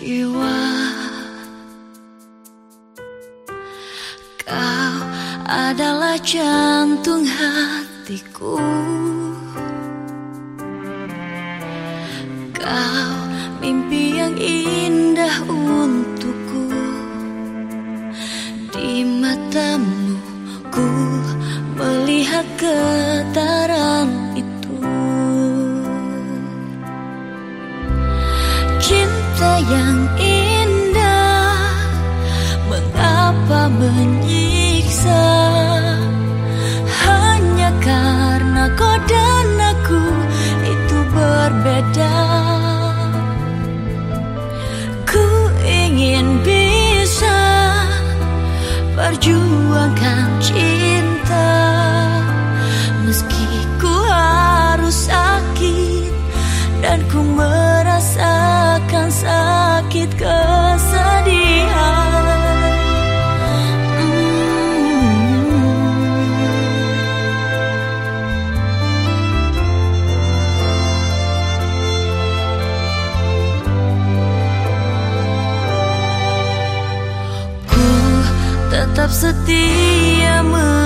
jiwa. Kau adalah jantung hatiku. Kau mimpi yang indah untukku. Di matamu ku melihat ketatamu yang indah. Mengapa menyiksa? Hanya karena kau dan aku itu berbeda. Ku ingin bisa Perjuangkan setia men